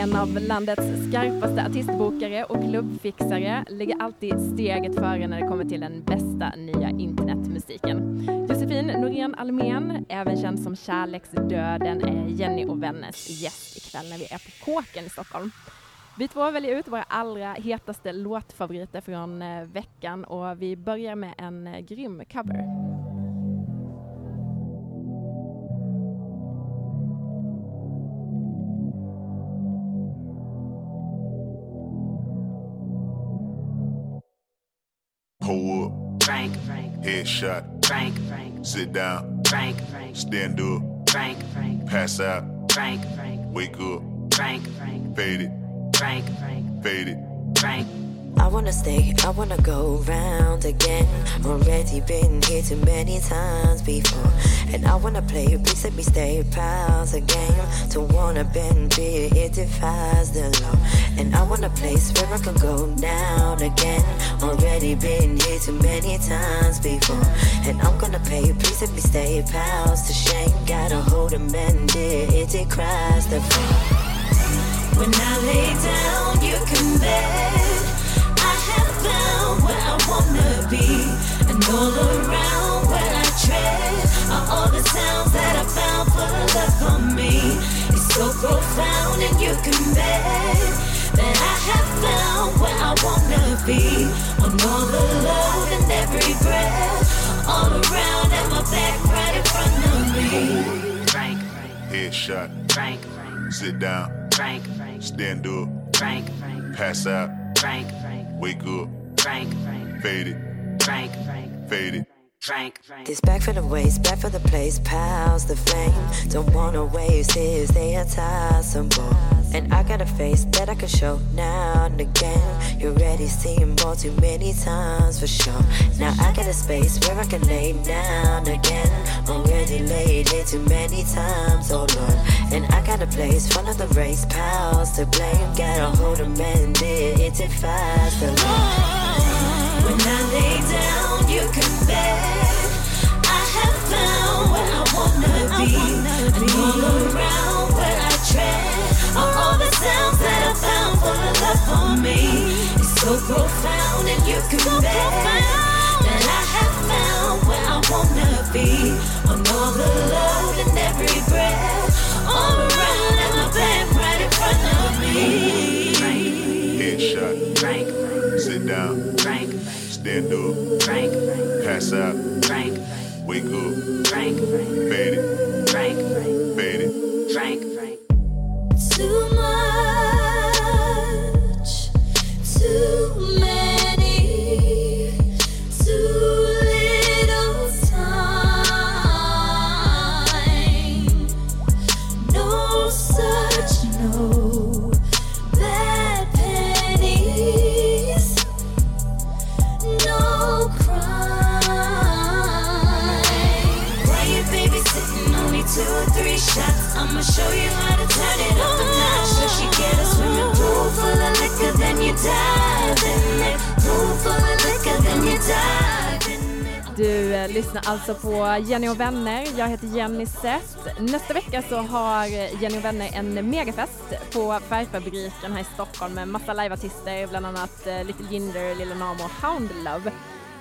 en av landets skarpaste artistbokare och klubbfixare, ligger alltid steget före när det kommer till den bästa nya internetmusiken. Josefin Norén Almén, även känd som Kärleksdöden, är Jenny och Vänners gäst ikväll när vi är på Kåken i Stockholm. Vi två väljer ut våra allra hetaste låtfavoriter från eh, veckan och vi börjar med en eh, grym cover. Headshot, Frank, Frank, sit down, Frank, Frank, stand up, Frank, Frank, pass out, Frank, Frank, wake up, Frank, Frank, fade it, Frank, Frank, fade it. Frank. I wanna stay, I wanna go round again. Already been here too many times before. And I wanna play, please let me stay pals again. Don't wanna bend beer, it defies the law. And I want a place where I can go down again. Already been here too many times before. And I'm gonna pay, please let me stay pals to shame. Gotta hold a man, dear, it decries the fall. When I lay down, you can bet I wanna be, and all around where I tread are all the sounds that I found for love on me. It's so profound, and you can bet that I have found where I wanna be, on all the love and every breath, all around and my back right in front of me. Frank, Frank, Headshot, Frank, Frank, sit down, Frank, Frank, stand up, Frank, Frank, pass out, Frank, Frank, wake up, Frank, Frank, fade it, Frank, Frank. Frank, Frank. This back for the waist, back for the place, pals the fame. Don't wanna waste this, they are tossable. And I got a face that I can show now and again. You already seen more too many times for sure. Now I got a space where I can lay down again. Already laid here too many times, oh lord. And I got a place, front of the race, pals to blame. Gotta hold a man, dear, it defies the law. When I lay down, you can bet I have found where I wanna be, and all around where I tread are all the sounds that I found for the love for me. It's so profound, and you can bet that I have found where I wanna be, on all the love and every breath, all around and my back right in front of me. shot. Drink. Sit down. Drink. Stand up. Drink. Pass out. Drink. Wake up. Drink. Fade it. Drink. Fade it. Drink. Too eh, lyssnar alltså på Jenny och vänner. Jag heter Jenny Seth. Nästa vecka så har Jenny och vänner en megafest på Färgfabriken här i Stockholm med massa liveartister, bland annat eh, Little Jinder, Lilla Namo och Houndlove.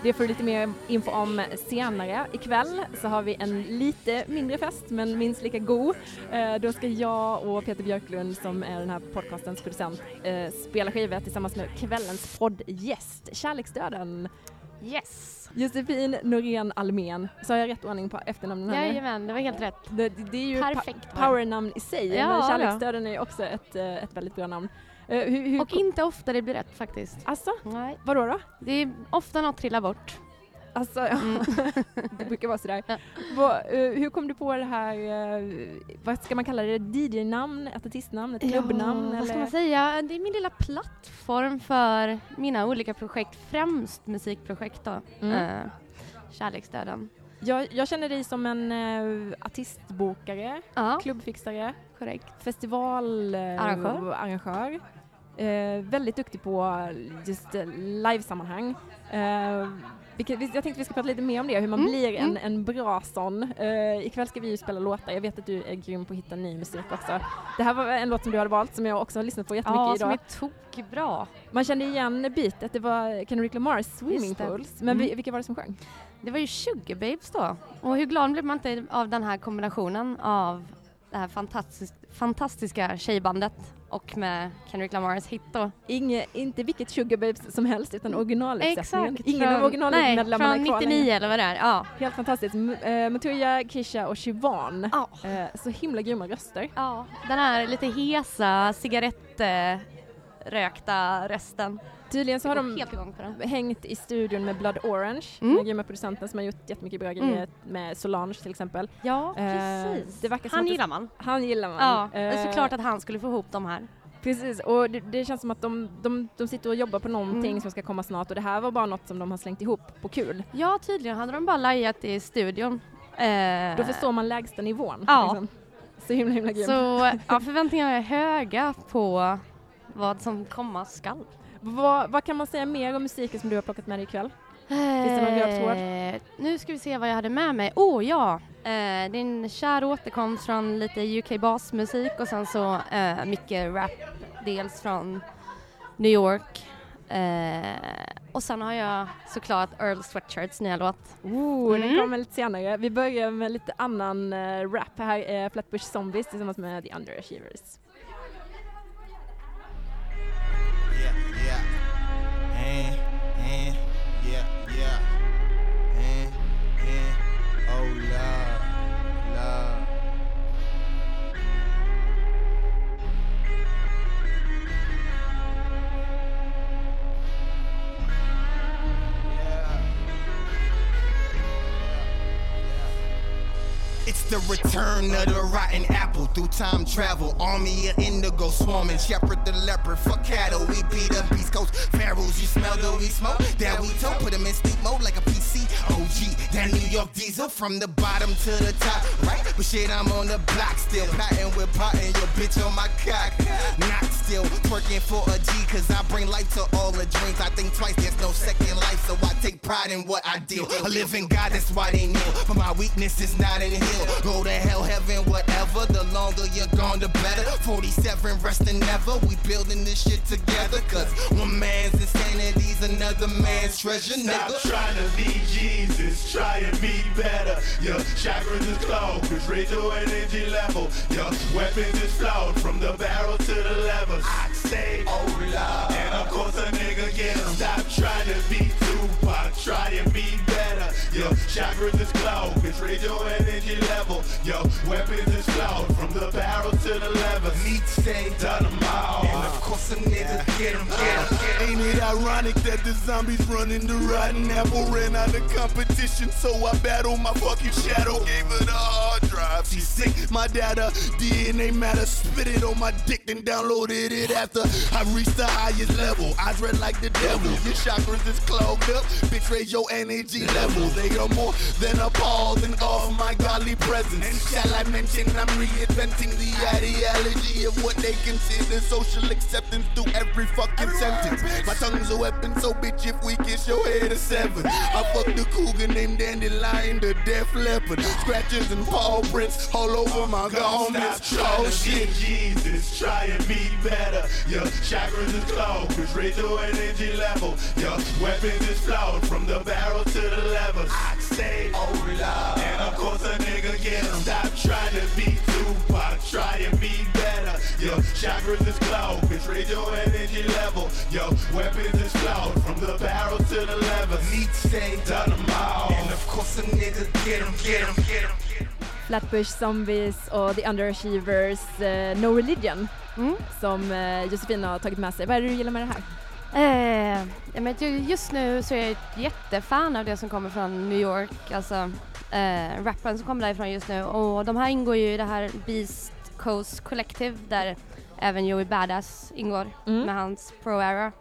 Det får du lite mer info om senare. Ikväll så har vi en lite mindre fest men minst lika god. Eh, då ska jag och Peter Björklund som är den här podcastens producent eh, spela skivor tillsammans med kvällens poddgäst Kärleksdöden. Yes! Josefin Norén Almén. Så har jag rätt ordning på efternamnen här? Jajamän, det var helt rätt. Det, det är ju Perfekt. pa- powernamn i sig, Ja, men ja. Kärleksdöden är ju också ett, eh, ett väldigt bra namn. Eh, hur, hur, Och inte ofta det blir rätt faktiskt. Alltså, Nej. vadå då? Det är ofta något trillar bort. Alltså, Mm. det brukar vara sådär. Ja. Vad, eh, hur kom du på det här, eh, vad ska man kalla det, DJ-namn, ett artistnamn, ett klubbnamn? vad ska man säga? Det är min lilla plattform för mina olika projekt, främst musikprojekt då. Mm. Eh, Kärleksdöden. Jag, jag känner dig som en eh, artistbokare, Ja, klubbfixare, korrekt. festivalarrangör. Arrangör. arrangör. eh, väldigt duktig på just eh, livesammanhang. Eh, vilket, vi- jag tänkte vi ska prata lite mer om det, hur man Mm, blir en, mm. en bra sån. Eh, ikväll ska vi ju spela låtar, jag vet att du är grym på att hitta ny musik också. Det här var en låt som du hade valt som jag också har lyssnat på jättemycket Ja, som idag. är tokbra. Man kände igen beatet, det var Kendrick Lamars Swimming. Pools. Men Mm. vi, vilka var det som sjöng? Det var ju Sugar Babes då. Och hur glad blev man inte av den här kombinationen av det här fantastisk, fantastiska tjejbandet och med Kendrick Lamars hit då. Inge, inte vilket Sugar Babes som helst utan originaluppsättningen. Exakt. Ingen av Nej, originalmedlemmarna är från kvar 99 längre. eller vad det är. Ja. Helt fantastiskt. M- eh, Matuya, Kisha och Siobhan. Ja. Eh, så himla grymma röster. ja. Den här lite hesa cigarettrökta rösten. Tydligen så har de hängt i studion med Blood Orange, Mm. den grymma producenten som har gjort jättemycket bra grejer Mm. med Solange till exempel. Ja, Eh, precis. det verkar som han att det- gillar man. Han gillar man. Ja, det är Eh, såklart att han skulle få ihop de här. Precis, och det, det känns som att de, de, de sitter och jobbar på någonting Mm. som ska komma snart och det här var bara något som de har slängt ihop på kul. Ja, tydligen hade de bara lajat i studion. Eh, Då förstår man lägsta nivån. Ja. Liksom. Så himla himla grym. Så ja, förväntningarna är höga på vad som komma skall. Vad, vad kan man säga mer om musiken som du har plockat med dig ikväll? det någon tråd? Eh, Nu ska vi se vad jag hade med mig. Åh oh, ja! Eh, en kär återkomst från lite UK basmusik och sen så eh, mycket rap. Dels från New York. Eh, och sen har jag såklart Earl Sweatshirts nya låt. Oh, Den Mm. kommer lite senare. Vi börjar med lite annan uh, rap. Här är Flatbush Zombies tillsammans med The Underachievers. Return of the rotten apple through time travel. Army of indigo swarming, shepherd the leopard for cattle. We beat up East Coast pharaohs. You smell the we smoke that we tote. Put them in sleep mode like a PC. OG, that New York diesel from the bottom to the top, right? But shit, I'm on the block still, plotting with potting your bitch on my cock. Not still twerking for a G, cause I bring life to all the dreams. I think twice, there's no second life, so I take pride in what I deal. A living God, that's why they kneel. But my weakness is not in hill. Go to hell, heaven, whatever. The longer you're gone, the better. 47 resting never. We building this shit together, cause one man's insanity's another man's treasure, Stop nigga. trying to be Jesus, try and be better. Your chakras is closed, cause raise your energy level. Your weapons is flowed from the barrel to the levers. I say, oh lord, and of course a nigga get 'em. Stop trying to be Tupac, try and be Your chakras is cause raise your energy level. Yo, weapons is flowed from the barrel to the to say, Done 'em all. and of course a nigga get him, get him. Ain't it ironic that the zombies running the rotten apple ran out of competition, so I battle my fucking shadow. Gave her the hard drive. She sick, my data DNA matter. Spit it on my dick, then downloaded it after I reached the highest level. I dread like the devil. Your chakras is clogged up. Bitch, raise your energy level. They are more than appalled and off my godly presence. And shall I mention I'm reinventing the ideology of what they consider social acceptance through every fucking sentence. My tongue's a weapon, so bitch, if we kiss your head a seven. I fucked the cougar named Dandelion, the deaf leopard. Scratches and paw prints all over my garments. Oh shit. Jesus, try and be better. Your chakras is closed, raise your energy level. Your weapons is flowed from the barrel to the levers. I say, oh lord, and of course a nigga get 'em. Stop trying to be Tupac, try and be better. Your chakras is closed, cause raise your energy level. Your weapons is flowed from the barrel to the to say, Done 'em all. and of course a nigga get him, get him, get him. Flatbush Zombies och The Underachievers eh, No Religion Mm. som eh, Josefina har tagit med sig. Vad är det du gillar med det här? Eh, men ju- just nu så är jag ett jättefan av det som kommer från New York, alltså eh, rappen som kommer därifrån just nu och de här ingår ju i det här Beast Coast Collective där även Joey Badass ingår Mm. med hans Pro Era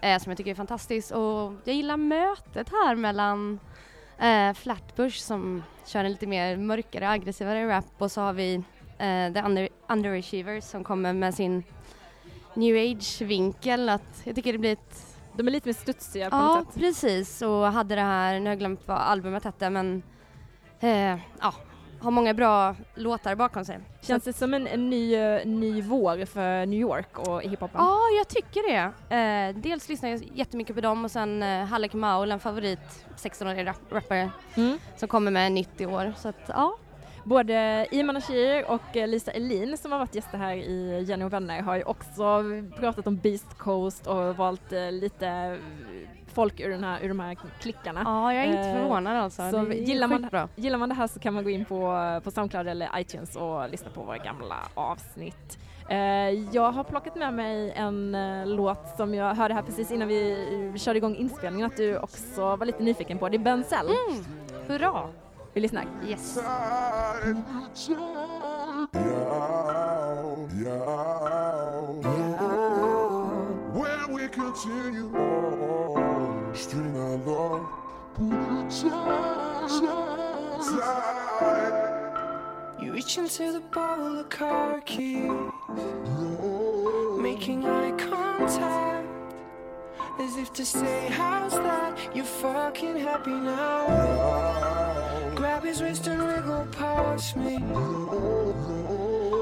eh, som jag tycker är fantastiskt och jag gillar mötet här mellan eh, Flatbush som kör en lite mer mörkare, aggressivare rap och så har vi eh, The Under, Underachievers som kommer med sin new age-vinkel. Att jag tycker det blir ett... De är lite mer studsiga på Ja, något sätt. precis. Och hade det här, nu har jag glömt vad albumet hette, men eh, ja, har många bra låtar bakom sig. Känns det som en, en ny, eh, ny vår för New York och hiphopen? Ja, jag tycker det. Eh, dels lyssnar jag jättemycket på dem och sen eh, Halleck Maul, en favorit 16-årig rap- rappare Mm. som kommer med 90 år. Så att, ja. Både Iman Ashir och eh, Lisa Elin som har varit gäster här i Jenny och vänner har ju också pratat om Beast Coast och valt eh, lite eh, folk ur, den här, ur de här klickarna. ja, jag är inte förvånad alltså. så gillar man-. Gillar man det här så kan man gå in på, på Soundcloud eller iTunes och lyssna på våra gamla avsnitt. Jag har plockat med mig en låt som jag hörde här precis innan vi körde igång inspelningen att du också var lite nyfiken på. Det är Benzel. Mm. Hurra! Vi lyssnar. Yes. You reach into the bowl of car keys, making eye contact, as if to say, How's that? You're fucking happy now. Grab his wrist and wriggle past me.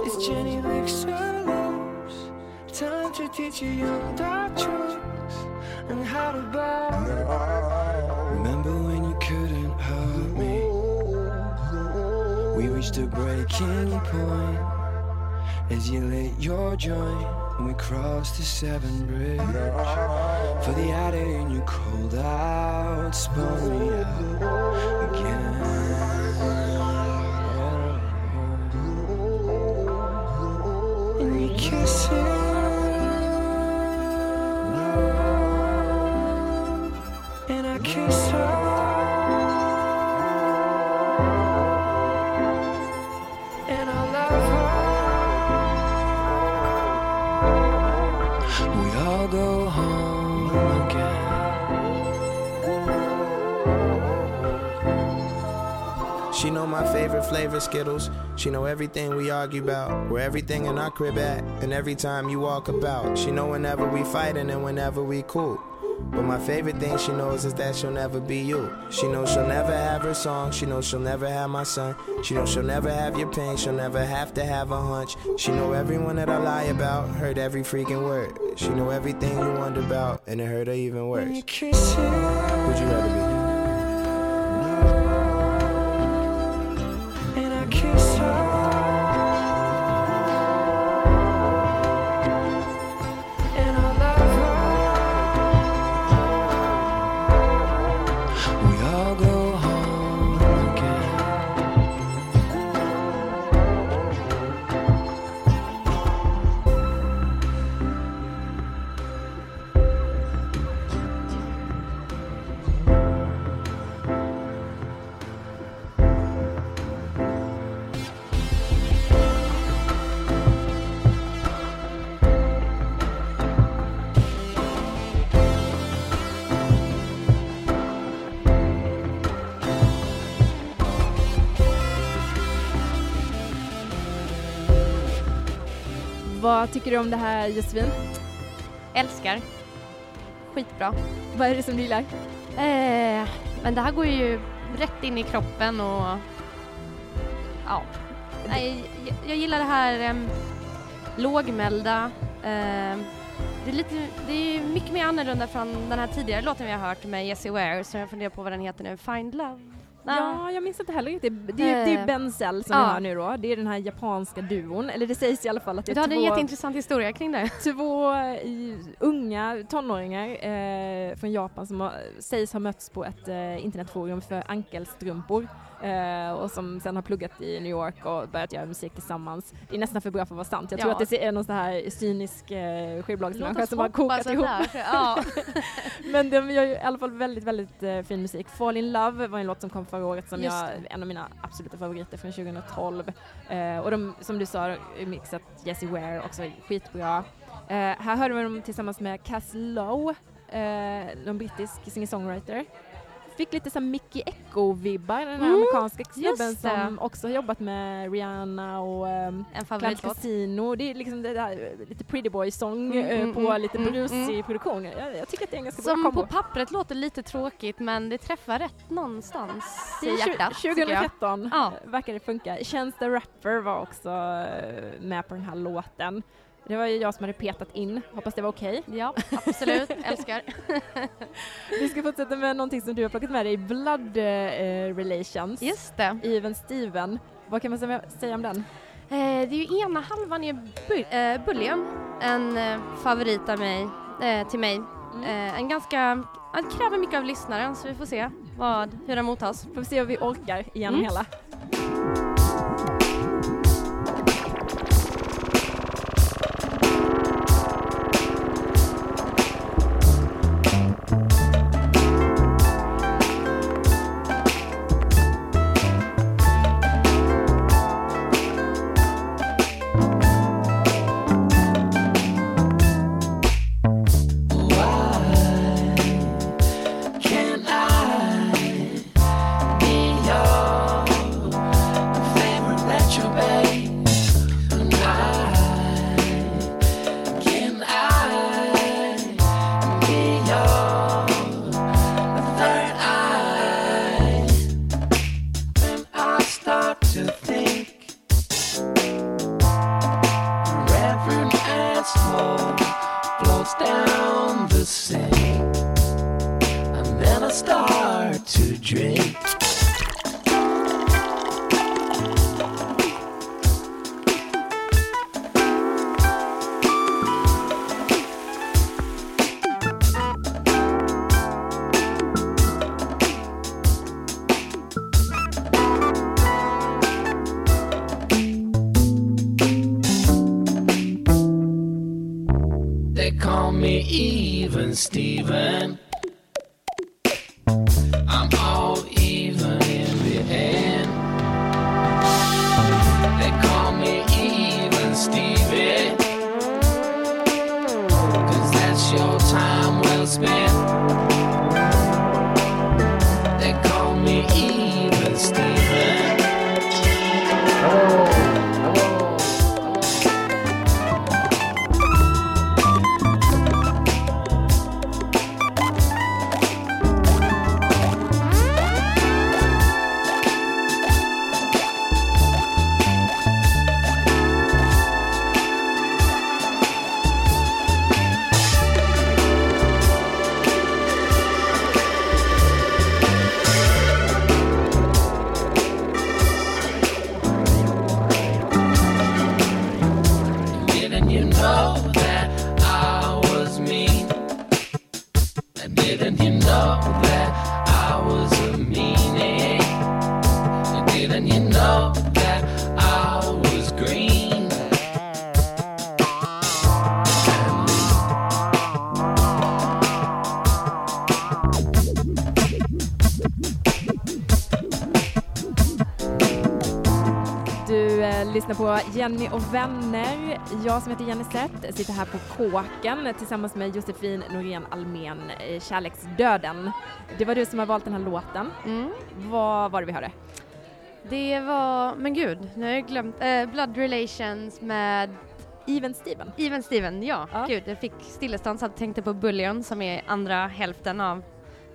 It's Jenny licks her lips, time to teach you young dark truths and how to bow. Remember when you couldn't hurt me? We reached a breaking point as you lit your joint and we crossed the seven Bridge. For the in you cold out spun me out again. And you kiss it, and I kiss her. Go home again. She know my favorite flavor Skittles. She know everything we argue about, where everything in our crib at, and every time you walk about. She know whenever we fighting and whenever we cool. But my favorite thing she knows is that she'll never be you. She knows she'll never have her song. She knows she'll never have my son. She knows she'll never have your pain. She'll never have to have a hunch. She know everyone that I lie about. Heard every freaking word. She know everything you wonder about, and it hurt her even worse. Who'd you rather be? Vad tycker du om det här Josefin? Älskar. Skitbra. Vad är det som du gillar? Eh, men det här går ju rätt in i kroppen och ja. Nej, jag, jag gillar det här um, lågmälda. ehm, det, är lite, det är mycket mer annorlunda från den här tidigare låten vi har hört med Jessie Ware så jag funderar på vad den heter nu. Find Love? Ja, jag minns inte heller riktigt. Det, är- det är Eh, Benzel som ja. vi hör nu då. Det är den här japanska duon. Eller det sägs i alla fall att det Du är hade en två, jätteintressant historia kring det. två i, unga tonåringar eh, från Japan som har, sägs ha mötts på ett eh, internetforum för ankelstrumpor. Eh, och som sen har pluggat i New York och börjat göra musik tillsammans. Det är nästan för bra för att vara sant. Jag tror Ja. att det är någon sån här cynisk eh, skivbolagsmänniska som har kokat ihop. Ja. Men de gör ju i alla fall väldigt, väldigt eh, fin musik. Fall in Love var en låt som kom förra året som jag, en av mina absoluta favoriter från 2012. Eh, och de, som du sa, mixat Jessie Ware också skitbra. Eh, här hörde vi dem tillsammans med Cass Lowe, eh, någon brittisk singer-songwriter. Fick lite så Mickey Echo-vibbar, den Mm, amerikanska snubben som också har jobbat med Rihanna och um, Club favoritlåt. Casino. Det är liksom det där eh, lite pretty boy-sång Mm, eh, mm, på mm, lite mm, brusig mm. produktion. Jag, jag tycker att det är en ganska Som bra på kombo. pappret låter lite tråkigt men det träffar rätt någonstans i hjärtat. tycker jag. 2013 Ja. verkar det funka. Chance the Rapper var också eh, med på den här låten. Det var ju jag som hade petat in, hoppas det var okej. Ja, absolut. Älskar. Vi ska fortsätta med någonting som du har plockat med dig, Blood eh, Relations. Just det. Even Steven. Vad kan man säga- om den? Eh, det är ju ena halvan i bu- eh, Bullion, en eh, favorit av mig, eh, till mig. Eh, en ganska, han kräver mycket av lyssnaren så vi får se vad, hur den mottas. Får vi se om vi orkar igenom Mm. hela. Sink. And then I start to drink. Steven. Jenny och vänner. Jag som heter Jenny Sett sitter här på Kåken tillsammans med Josefin Norén Almen, eh, Kärleksdöden. Det var du som har valt den här låten. Mm. Vad var det vi hörde? Det var, men gud, nu har jag glömt, eh, Blood Relations med Even Steven. Even Steven, ja. Ja. Gud, jag fick stillestånd så jag tänkte på Bullion som är andra hälften av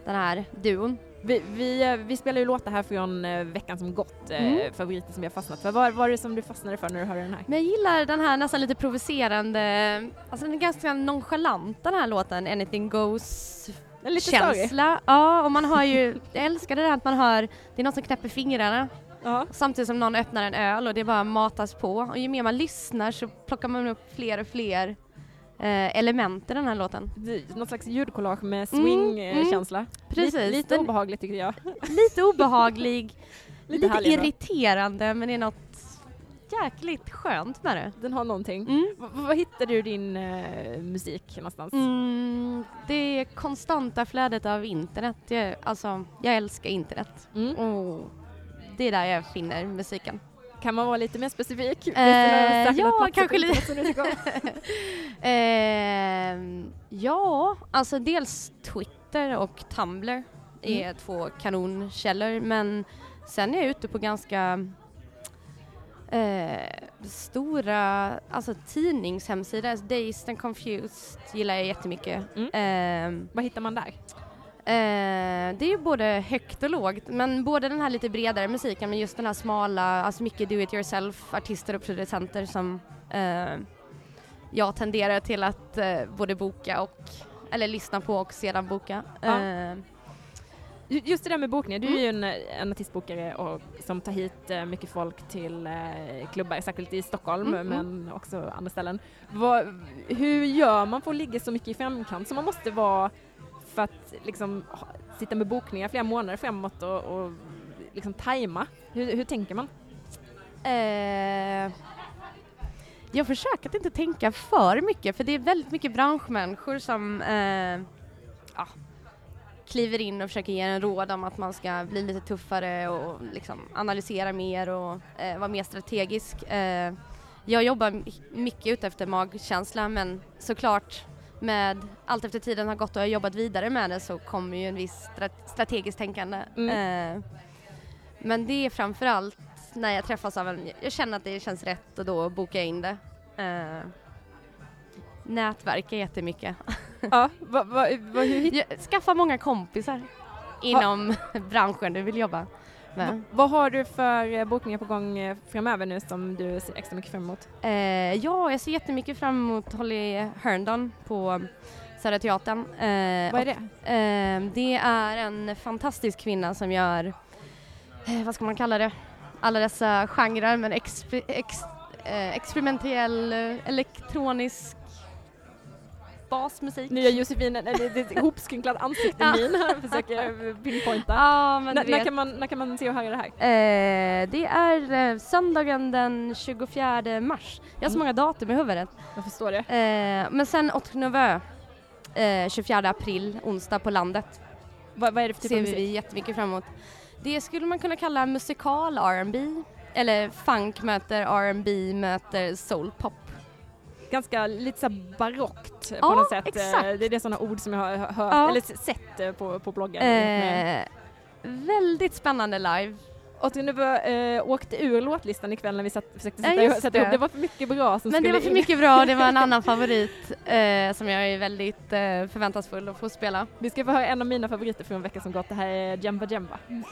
den här duon. Vi, vi, eh, vi spelar ju låtar här från eh, veckan som gått, eh, Mm. favoriter som har fastnat för. Vad var det som du fastnade för när du hörde den här? Men jag gillar den här nästan lite provocerande, alltså den är ganska nonchalant den här låten, Anything Goes lite känsla. Ja, och man har ju, jag älskar det där att man hör, det är någon som knäpper fingrarna Ja. samtidigt som någon öppnar en öl och det bara matas på. Och ju mer man lyssnar så plockar man upp fler och fler element i den här låten. Något slags ljudkollage med Mm, swing-känsla. Precis. Lite, lite obehagligt tycker jag. Lite obehaglig, lite, ändå. irriterande men det är något jäkligt skönt med det. Den har någonting. Mm. Var hittar du din eh, musik någonstans? Mm, det konstanta flödet av internet. Jag, alltså, jag älskar internet. Mm. Och det är där jag finner musiken. Kan man vara lite mer specifik? Eh, ja, kanske lite. Ehm, ja, alltså dels Twitter och Tumblr. är två kanonkällor men sen är jag ute på ganska eh, stora alltså tidningshemsidor. Dazed and Confused gillar jag jättemycket. Eh, Vad hittar man där? Eh, det är ju både högt och lågt, men både den här lite bredare musiken men just den här smala, alltså mycket do it yourself artister och producenter som eh, jag tenderar till att eh, både boka och, eller lyssna på och sedan boka. Ja. Eh, Ju- Just det där med bokningar, du är Mm. ju en, en artistbokare och, som tar hit eh, mycket folk till eh, klubbar, särskilt i Stockholm Mm, men också andra ställen. Vad, hur gör man för att ligga så mycket i framkant som man måste vara för att liksom sitta med bokningar flera månader framåt och, och liksom tajma? Hur, hur tänker man? Eh, jag försöker att inte tänka för mycket för det är väldigt mycket branschmänniskor som eh, ja, kliver in och försöker ge en råd om att man ska bli lite tuffare och liksom analysera mer och eh, vara mer strategisk. Eh, jag jobbar mycket ute efter magkänsla men såklart med allt efter tiden har gått och jag har jobbat vidare med det så kommer ju en viss stra- strategiskt tänkande. Eh, men det är framförallt när jag träffas av en, jag känner att det känns rätt och då bokar jag in det. Uh, nätverka jättemycket. Ja, va, va, va, hur Skaffa många kompisar inom branschen du vill jobba. Va, vad har du för eh, bokningar på gång eh, framöver nu som du ser extra mycket fram emot? Eh, ja, jag ser jättemycket fram emot Holly Herndon på Södra Teatern. Eh, Vad är och, Eh, det är en fantastisk kvinna som gör, eh, vad ska man kalla det, alla dessa genrer men exper, ex, experimentell elektronisk basmusik. Nya Josefin, det är ett ihopskrynklat ansikte Ja. min försöker pinpointa. Ja, men när, kan man, när kan man se och höra det här? Eh, det är eh, söndagen den 24 mars. Jag har så Mm. många datum i huvudet. Jag förstår det. Eh, men sen Nouveau, eh, 24 april, onsdag på landet. Vad, vad är det för typ ser av vi musik? jättemycket fram emot. Det skulle man kunna kalla musikal R&B eller funk möter R&B möter soulpop. Ganska lite så barockt på Ja, något sätt. exakt. Eh, Det är det sådana ord som jag har hört, Ja. eller sett eh, på, på bloggar. Eh, väldigt spännande live. Och nu var, eh, åkte ur låtlistan ikväll när vi satt, försökte Ja, sätta, just sätta ihop. det. Det var för mycket bra som Men det var för in. mycket bra, det var en annan favorit eh, som jag är väldigt eh, förväntansfull att få spela. Vi ska få höra en av mina favoriter från veckan som gått. Det här är Jemba Jemba. Thank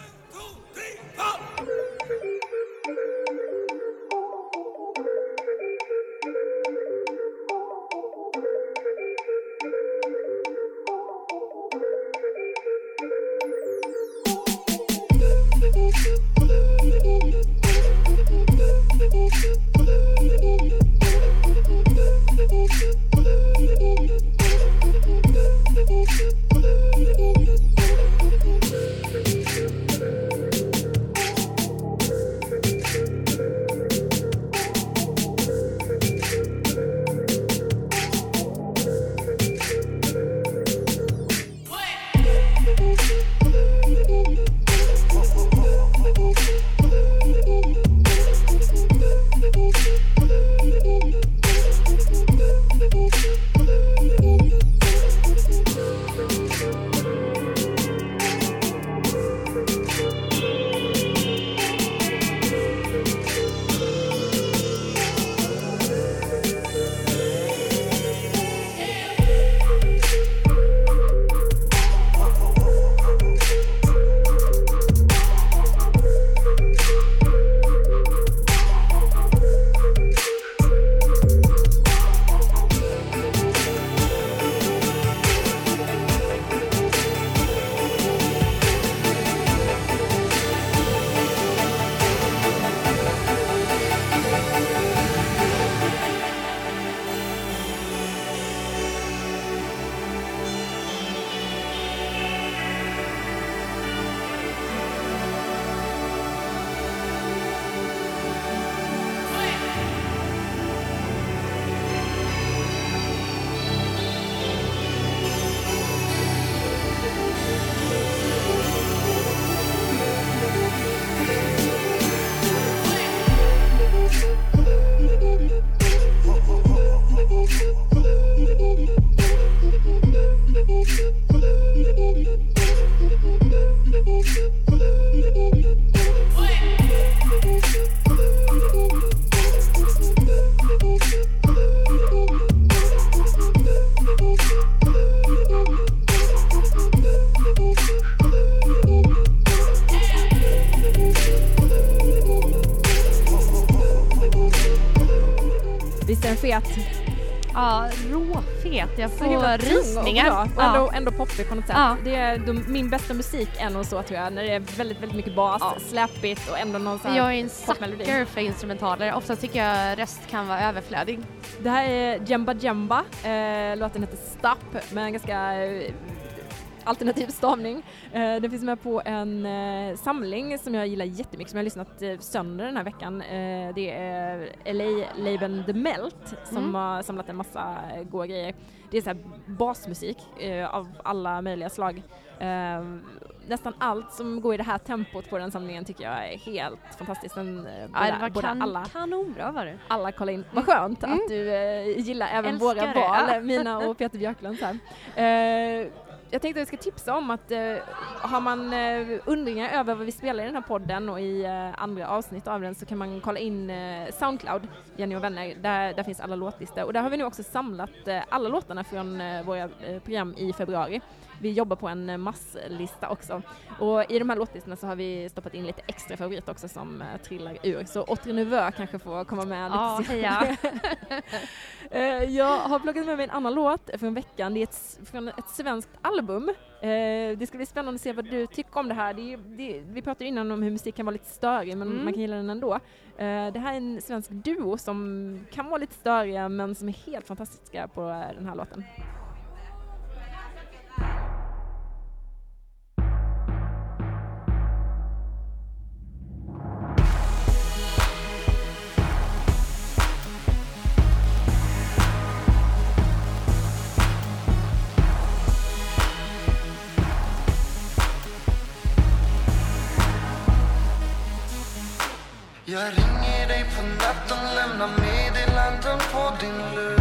Jag får rysningar. och. Och ändå, ändå poppig på något sätt. Ja. Det är de, min bästa musik är nog så tror jag, när det är väldigt, väldigt mycket bas, Ja. släpigt och ändå någon sån Jag är en sucker för instrumentaler. Ofta tycker jag röst kan vara överflödig. Det här är Jemba Jemba, eh, låten heter Stop med en ganska eh, alternativ stavning. Eh, den finns med på en eh, samling som jag gillar jättemycket som jag har lyssnat eh, sönder den här veckan. Eh, det är LA-labeln The Melt som Mm. har samlat en massa eh, goa grejer. Det är så basmusik eh, av alla möjliga slag. Eh, nästan allt som går i det här tempot på den samlingen tycker jag är helt fantastiskt. Den, eh, Ja, det var både kan, alla kanonbra var det. alla kolla in. Vad skönt Mm. att du eh, gillar även Älskar våra det, val, ja. mina och Peter Björklunds här. Jag tänkte att jag ska tipsa om att eh, har man eh, undringar över vad vi spelar i den här podden och i eh, andra avsnitt av den så kan man kolla in eh, Soundcloud, Jenny och vänner, där, där finns alla låtlistor. Och där har vi nu också samlat eh, alla låtarna från eh, våra eh, program i februari. Vi jobbar på en eh, masslista också. Och i de här låtlistorna så har vi stoppat in lite extra favoriter också som eh, trillar ur. Så Autre Neveu kanske får komma med Ja, lite heja. Eh, Jag har plockat med mig en annan låt från veckan. Det är ett, från ett svenskt album. Eh, Det ska bli spännande att se vad du tycker om det här. Det är, det, vi pratade innan om hur musik kan vara lite störig men Mm. man kan gilla den ändå. Det här är en svensk duo som kan vara lite störiga men som är helt fantastiska på den här låten. Jag ringer dig på natten, lämnar meddelanden på din lur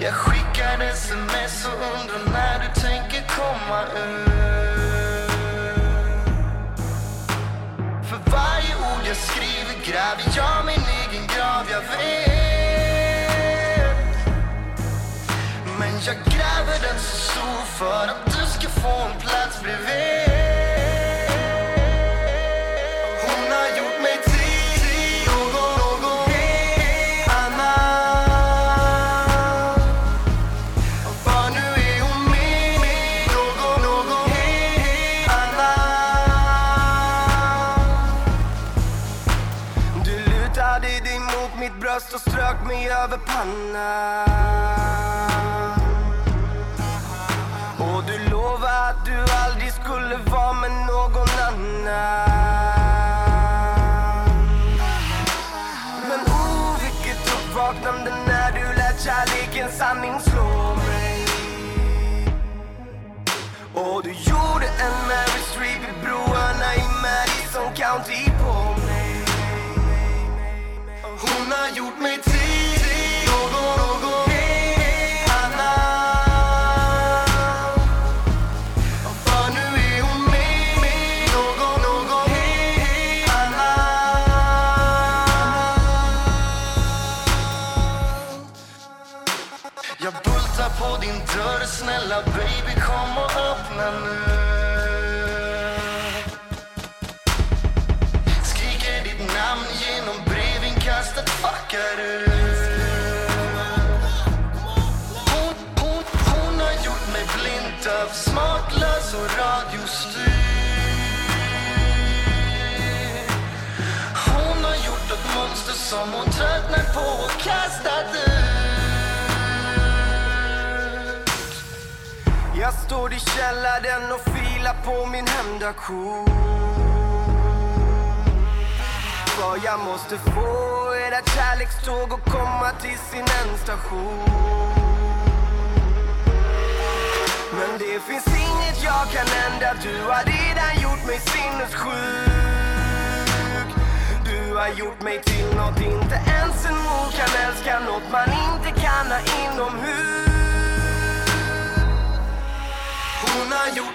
Jag skickar sms och undrar när du tänker komma ut För varje ord jag skriver gräver jag min egen grav, jag vet. Men jag gräver den så stor för att du ska få en plats bredvid. Och strök mig över står i källaren och filar på min hämndaktion. För jag måste få era kärlekståg att komma till sin ändstation Men det finns inget jag kan ändra. Du har redan gjort mig sinnessjuk. Du har gjort mig till något inte ens en mor kan älska. Något man inte kan ha inomhus. Hon har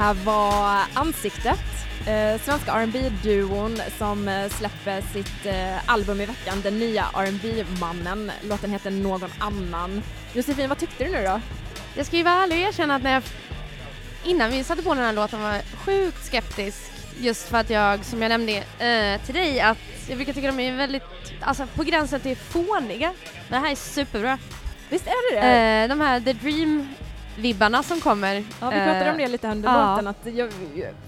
här var Ansiktet, eh, svenska rb duon som eh, släpper sitt eh, album i veckan, den nya rb mannen Låten heter Någon annan. Josefin, vad tyckte du nu då? Jag ska ju vara ärlig och erkänna att när jag, innan vi satte på den här låten var jag sjukt skeptisk. Just för att jag, som jag nämnde eh, till dig, att jag brukar tycka de är väldigt, alltså på gränsen till fåniga. Men det här är superbra. Visst är det det? Eh, de här The Dream-vibbarna som kommer. Ja, vi pratade eh, om det lite under ja. låten. Att jag,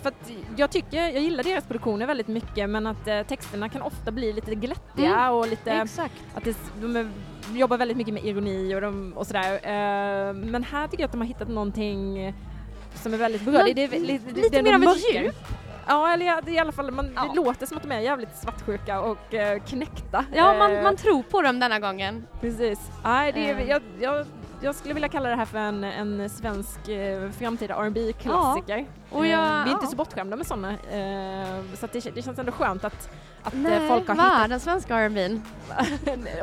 för att jag tycker, jag gillar deras produktioner väldigt mycket men att eh, texterna kan ofta bli lite glättiga Mm, och lite, Exakt. att det, de jobbar väldigt mycket med ironi och, de, och sådär. Eh, men här tycker jag att de har hittat någonting som är väldigt bra. Det, det, det, det, lite det är mer av ett djup. Ja, eller det i alla fall, man, Ja. det låter som att de är jävligt svartsjuka och eh, knäckta. Ja, man, Eh, man tror på dem denna gången. Precis. Nej, det är, Eh. jag, jag, jag skulle vilja kalla det här för en, en svensk eh, framtida rb klassiker och jag- eh, vi är inte ja. så bortskämda med sådana. Eh, så det, det känns ändå skönt att, att eh, Nej, folk har hittat, den svenska R&B'n?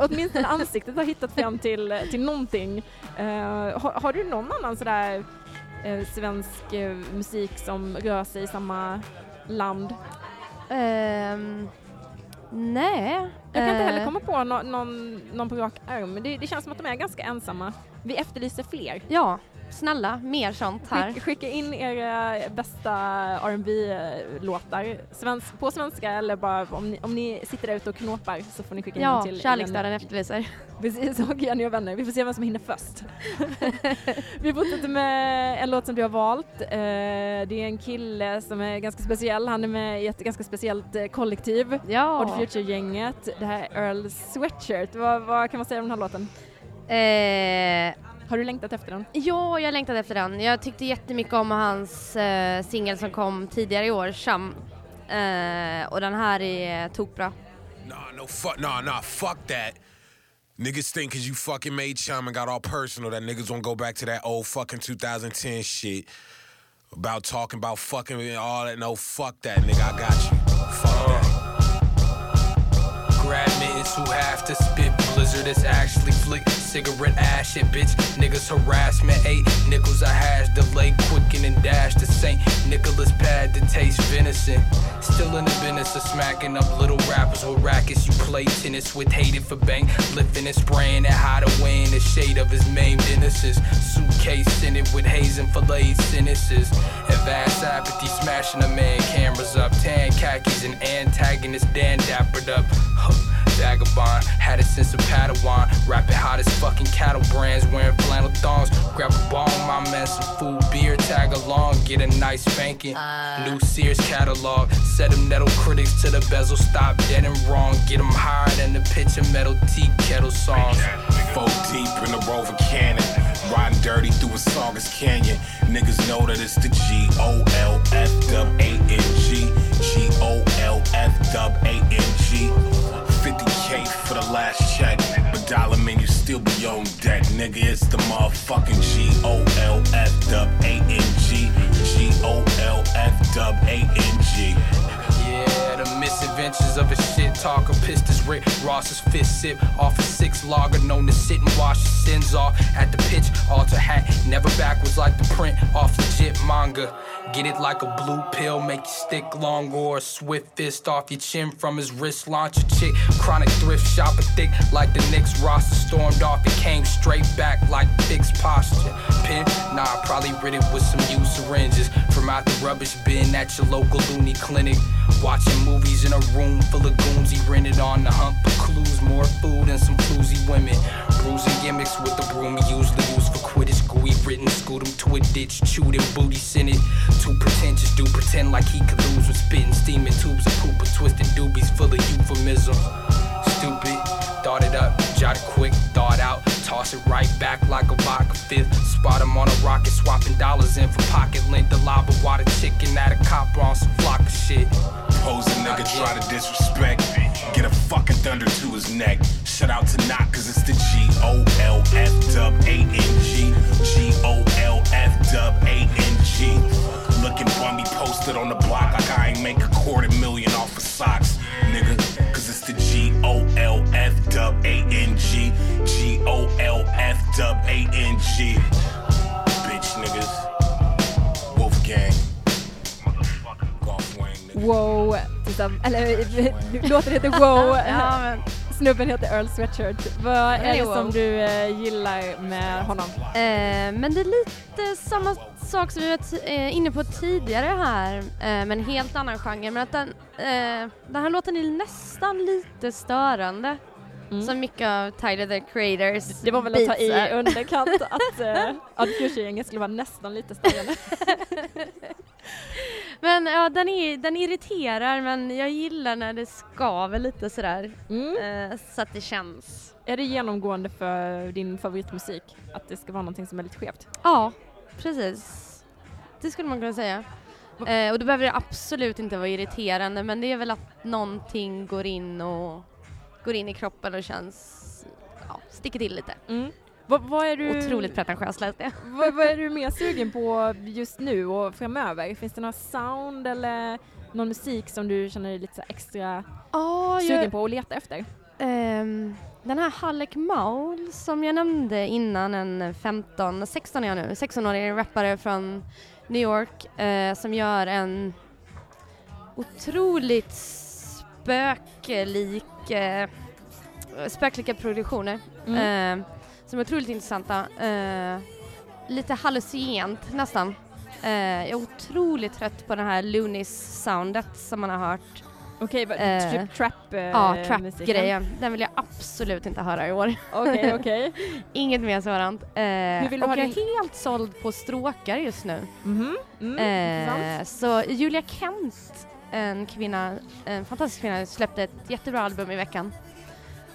åtminstone ansiktet har hittat fram till, till någonting. Eh, har, har du någon annan sådär eh, svensk eh, musik som rör sig i samma land? Ehm, nej. Jag kan inte heller Eh, komma på nå- någon, någon på rak arm. Det, det känns som att de är ganska ensamma. Vi efterlyser fler. Ja, snälla, mer sånt här. Skick, skicka in era bästa rb låtar Svensk, på svenska eller bara om ni, om ni sitter där ute och knåpar så får ni skicka in Ja, dem till kärleksdöden Jenny. efterlyser. Precis, och Jenny och vänner. Vi får se vem som hinner först. Vi fortsätter med en låt som du har valt. Eh, Det är en kille som är ganska speciell. Han är med i ett ganska speciellt eh, kollektiv. Ja. Odd Future-gänget. Det här är Earl Sweatshirt. Vad, vad kan man säga om den här låten? Eh, Har du längtat efter den? ja, jag längtade efter den. Jag tyckte jättemycket om hans eh, singel som kom tidigare i år, Sham. Eh, och den här är tokbra. Nah, no fuck, nah, nah, fuck that. Niggas think cause you fucking made chum and got all personal that niggas won't go back to that old fucking 2010 shit about talking about fucking and all that. No, fuck that, nigga. I got you. Fuck that. Grab mittens who have to spit blizzard. It's actually flick cigarette ash shit, bitch. Niggas harassment. Eight nickels I hash delay, quicken and dash. The St. Nicholas pad to taste venison. Still in the business of smacking up little rappers with rackets. You play tennis with hated for bank, lifting and spraying and hide away in the shade of his maimed innocence. Suitcase it with haze and filleted sentences. And vast apathy smashing a man, cameras up, tan khakis and antagonist Dan dappered up. Vagabond had a sense of Padawan, rapping hot as fucking cattle brands, wearing flannel thongs. Grab a ball, my man, some food, beer, tag along, get a nice spanking. Uh. New Sears catalog, set them nettle critics to the bezel, stop dead and wrong. Get them higher than the pitch of metal tea kettle songs. Four deep in the Rover Cannon, riding dirty through a Saugus Canyon. Niggas know that it's the G O L F W A N G. G O L F W A N G. 50k for the last check, but dollar menu still be on deck. Nigga, it's the motherfucking G O L F W A N G. G O L F W A N G. The misadventures of a shit talker. Pissed his Rick Ross's fist sip off a six lager. Known to sit and wash his sins off at the pitch. Alter hat, never backwards like the print off legit manga. Get it like a blue pill, make you stick longer or a swift fist off your chin from his wrist. Launch a chick, chronic thrift shopper thick like the Knicks roster stormed off and came straight back like fixed posture. Pin, nah, probably rid it with some used syringes from out the rubbish bin at your local loony clinic. Watching movies in a room full of goons, he rented on the hump for clues, more food and some floozy women. Bruising gimmicks with the broom he usually use for Quidditch. Gooey written, scoot him to a ditch, chewed him booty scented. Too pretentious, do pretend like he could lose with spitting steaming tubes of poop, but twisted doobies full of euphemism. Stupid, thought it up, jot it quick, thought out, toss it right back like a vodka fifth. Spot him on a rocket, swapping dollars in for pocket length. The lava water chicken at a copper on some flock of shit. Pose a nigga try to disrespect. Get a fucking thunder to his neck. Shout out to Knock, cause it's the G O L F W A N G. G O L F W A N G. Looking bummy posted on the block like I ain't make a quarter million off of socks. Nigga, cause it's the G O L F W A N G. G O L F W A N G. Bitch niggas. Wolf gang. Wow, eller låten heter Wow, Ja, men, snubben heter Earl Sweatshirt. Vad är det som du eh, gillar med honom? eh, men det är lite samma sak som vi var eh, inne på tidigare här, eh, men en helt annan genre. Men att den, eh, den här låten är nästan lite störande. Mm. Som mycket av Tyler the Creators Det var väl att ta i underkant att uh, Odd Future-gänget skulle vara nästan lite större. Men ja, den, är, den irriterar men jag gillar när det skaver lite sådär. Mm. Eh, så att det känns. Är det genomgående för din favoritmusik att det ska vara någonting som är lite skevt? Ja, precis. Det skulle man kunna säga. Eh, och då behöver det absolut inte vara irriterande men det är väl att någonting går in och går in i kroppen och känns, ja, sticker till lite. Mm. Vad, vad är du... Otroligt pretentiöst lät det. vad, vad är du mer sugen på just nu och framöver? Finns det några sound eller någon musik som du känner dig lite så extra Ja, sugen på att leta efter? Ehm, den här Halleck Maul som jag nämnde innan, en 15, 16 är jag nu, 16-årig rappare från New York eh, som gör en otroligt spöklik, eh, spöklika produktioner Mm. eh, som är otroligt intressanta. Eh, lite hallucinant nästan. Eh, jag är otroligt trött på det här Lunis-soundet som man har hört. Okej, vad- Eh, typ trap eh, Ja, trap-grejen. Den vill jag absolut inte höra i år. Okej, okej. Inget mer sådant. Eh, och ha jag är helt såld på stråkar just nu. Mhm, mm, eh, intressant. så Julia Kent, en kvinna, en fantastisk kvinna, släppte ett jättebra album i veckan.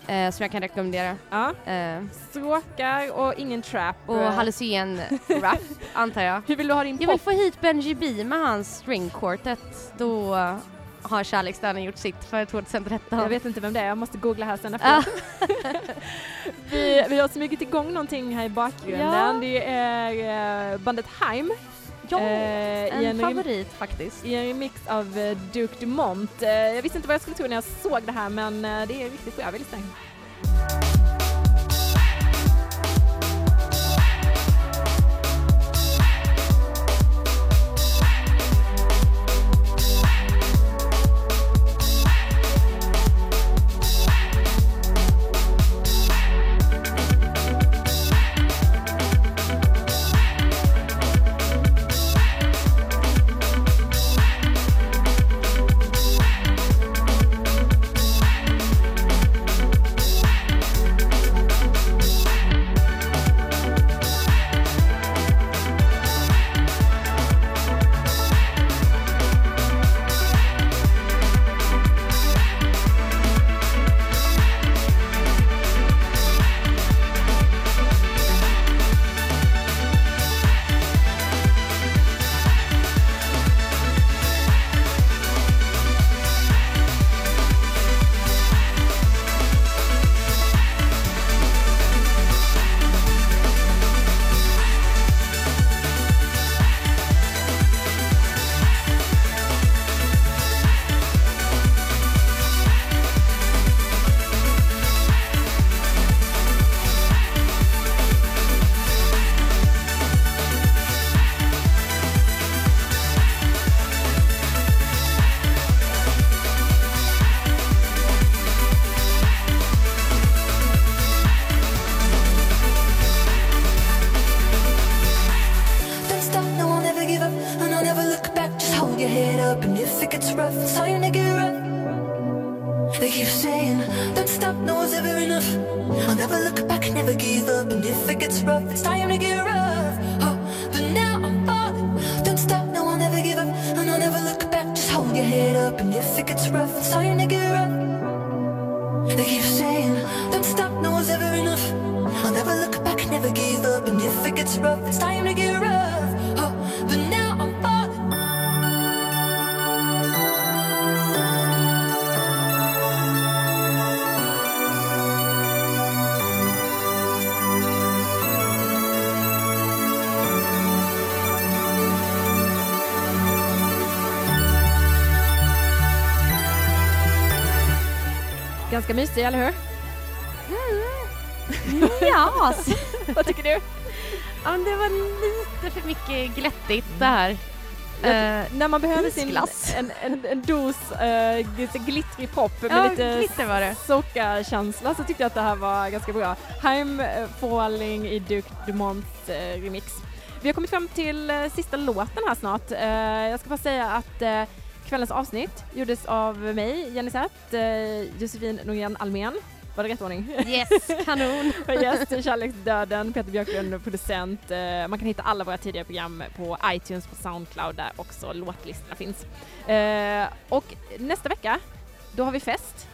Eh, som jag kan rekommendera. Ja. Eh, Stråkar och ingen trap. och eh. hallucin rap, antar jag. Hur vill du ha din Jag vill pop? få hit Benji B med hans string quartet. Då har Kärleksstenen gjort sitt för 2013. Jag vet inte vem det är, jag måste googla här sen vi, vi har smugit igång någonting här i bakgrunden. Ja. Det är eh, bandet Haim. Ja, eh, en favorit faktiskt. I en remix av eh, Duke Dumont. Eh, jag visste inte vad jag skulle tro när jag såg det här men eh, det är riktigt bra. Vi lyssnar. Don't Ganska mysig, eller hur? Ja, Vad tycker du? Ja, men det var lite för mycket glättigt det här. Eh, när man behöver sin, en, en, en dos uh, glittrig pop med Ja, lite sockarkänsla så tyckte jag att det här var ganska bra. I'm eh, falling i Duke Dumont eh, remix. Vi har kommit fram till eh, sista låten här snart. Jag ska bara säga att kvällens avsnitt gjordes av mig, Jenny Zert, eh, Josefin Norén Almén. Var det rätt ordning? Yes, kanon. Och gäst, Kärleksdöden, Peter Björklund, producent. Eh, Man kan hitta alla våra tidigare program på iTunes, på Soundcloud där också låtlistorna finns. Eh, Och nästa vecka, då har vi fest.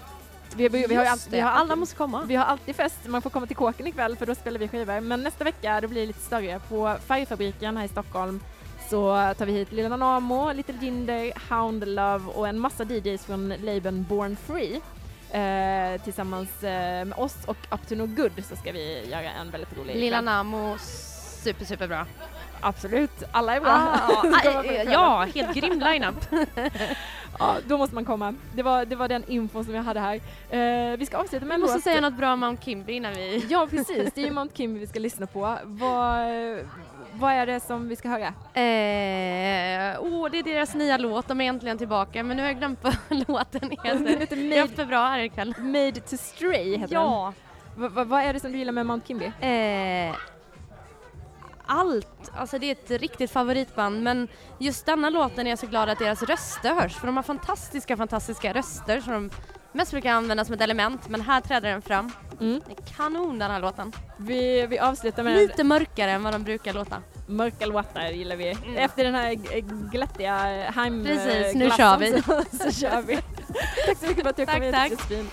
Vi, vi, vi har, alltid, vi har alla alltid, måste komma. Vi har alltid fest, man får komma till Kåken ikväll för då spelar vi skivor. Men nästa vecka, då blir det lite större. På Färgfabriken här i Stockholm så tar vi hit Lilla Nanamo, Little Jinder, Hound Love och en massa DJs från labeln Born Free. Eh, tillsammans eh, med oss och Up to No Good så ska vi göra en väldigt rolig Lilla kväll. Namo, super super bra. Absolut, alla är bra. Ah, ah, kvällen. ja, helt grym lineup. ja, då måste man komma. Det var, det var den info som jag hade här. Eh, vi ska avsluta med Vi en måste låt. säga något bra om Mount Kimby innan vi... Ja, precis. Det är ju Mount Kimby vi ska lyssna på. Vad, vad är det som vi ska höra? Eh, oh, det är deras nya låt, de är äntligen tillbaka men nu har jag glömt vad låten Den heter. heter Jag har Made, haft för bra här ikväll. Made to Stray heter Ja. den. Va, vad är det som du gillar med Mount Kimby? Eh, allt, alltså det är ett riktigt favoritband men just denna låten är jag så glad att deras röster hörs för de har fantastiska, fantastiska röster som de mest brukar använda som ett element men här träder den fram. Mm. Det är kanon den här låten. Vi, vi avslutar med Lite mörkare än vad de brukar låta. mörka låtar gillar vi. Efter den här glättiga heim Precis, nu glassen kör vi. Så, så kör vi. tack så mycket för att du kom Tack, hit tack. Josefin.